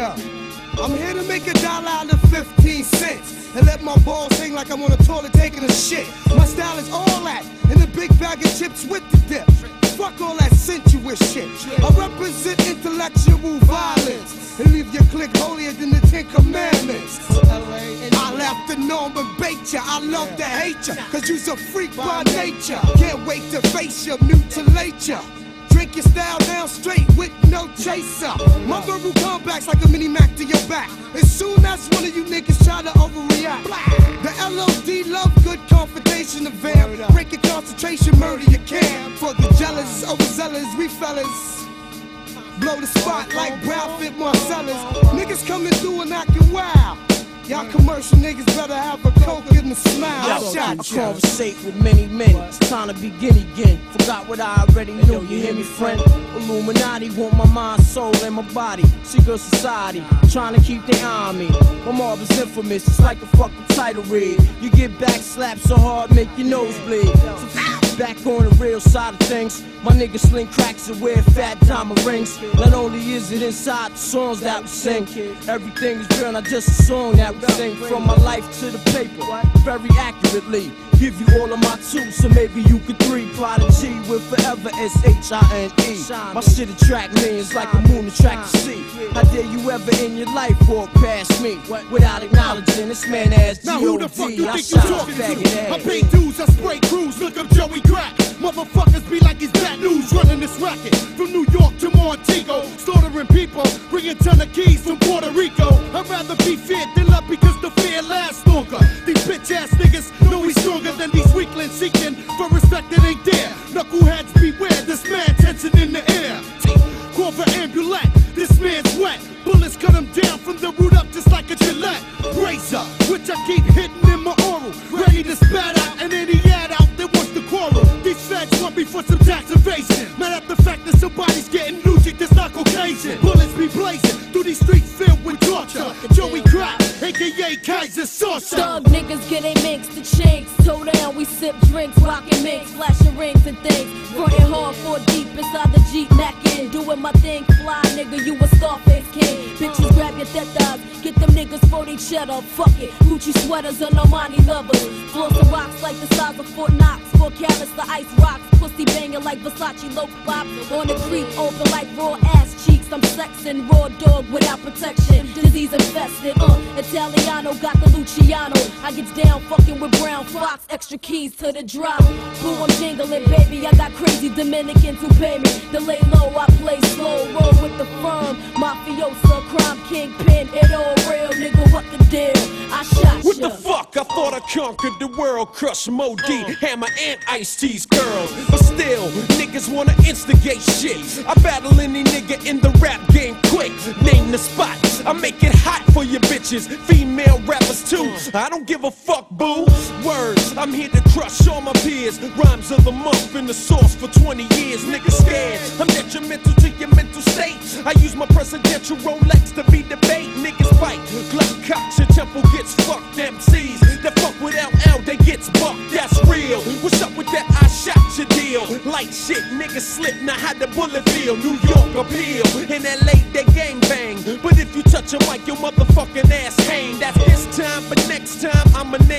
I'm here to make a dollar out of 15 cents and let my balls hang like I'm on a toilet taking a shit. My style is all that, in the big bag of chips with the dip. Fuck all that sensuous shit. I represent intellectual violence and leave your clique holier than the Ten Commandments. I left the norm and bait ya. I love to hate ya, cause you's a freak by nature. Can't wait to face ya, mutilate ya. Drink your style down straight with no chaser. My verbal comebacks like a mini Mac to your back. As soon as one of you niggas try to overreact, the LOD love good confrontation of vamp. Break your concentration, murder your camp. For the jealous, overzealous, we fellas. Blow the spot like Brad Fit Marcellus. Niggas coming through and acting wild. Y'all commercial niggas better have a coke in the smile. Yo, I I shot ya. conversate with many men. It's time to begin again. Forgot what I already knew. You hear me, friend? Illuminati want my mind, soul, and my body. Secret society, trying to keep their eye on me. My mob is infamous. It's like the fucking title read. You get back slapped so hard, make your nose bleed. So Back on the real side of things, my niggas sling cracks and wear fat diamond rings. Not only is it inside the songs that we sing, everything is real, not just a song that we sing. From my life to the paper, very accurately. Give you all of my two, so maybe you could three. Prodigy with forever S H I N E. My shit attract millions like a moon attract the sea. How dare you ever in your life walk past me without acknowledging this man ass Now who the fuck G.O.D. you think you talking to? I pay dues, I spray crews, look up Joey Crack. Motherfuckers be like he's bad news, running this racket. From New York to Montego, slaughtering people, bringing ton of keys from Puerto Rico. I'd rather be feared than love because the fear lasts stronger than these weaklings seeking for respect that ain't there. Knuckleheads beware, this man tension in the air. Call for ambulance, this man's wet. Bullets cut him down from the root up just like a Gillette. Razor, which I keep hitting in my oral. Ready to spat out and any ad out that wants to quarrel. These feds want me for some tax evasion. Mad at the fact that somebody's getting Keyser Söze. Thug niggas get a mix, the chinks. Toe down, we sip drinks, rockin' mix, flashing rings and things. Frontin' hard for deep inside the Jeep Mackin'. Doing my thing, fly nigga, you a Scarface king. Bitches grab your tetas, get them niggas for they cheddar. Fuck it, Gucci sweaters and Armani lovers. Flossing rocks like the size of Fort Knox. Four carats, the ice rocks. Pussy banging like Versace low pop. On the creep, open like raw ass cheeks. I'm raw dog without protection. Disease infested, uh. Italiano got the Luciano. I gets down fucking with Brown Fox. Extra keys to the drop. Boo, I'm jingling, baby. I got crazy Dominicans who pay me. To lay low, I play slow. Roll with the firm. Mafiosa, crime kingpin. It all thought I conquered the world, crush Moe Dee, Hammer and Ice T's girls. But still, niggas wanna instigate shit. I battle any nigga in the rap game quick. Name the spot. I make it hot for your bitches, female rappers too. I don't give a fuck, boo. Words, I'm here to crush all my peers. Rhymes of the month in the source for 20 years. Niggas scared. I'm detrimental to your mental state. I use my presidential Rolex to be debate. Niggas your deal. Like shit, niggas slip. Now how the bullet feel? New York appeal. In LA, they gang bang. But if you touch a mic, your motherfucking ass hang. That's this time, but next time I'ma name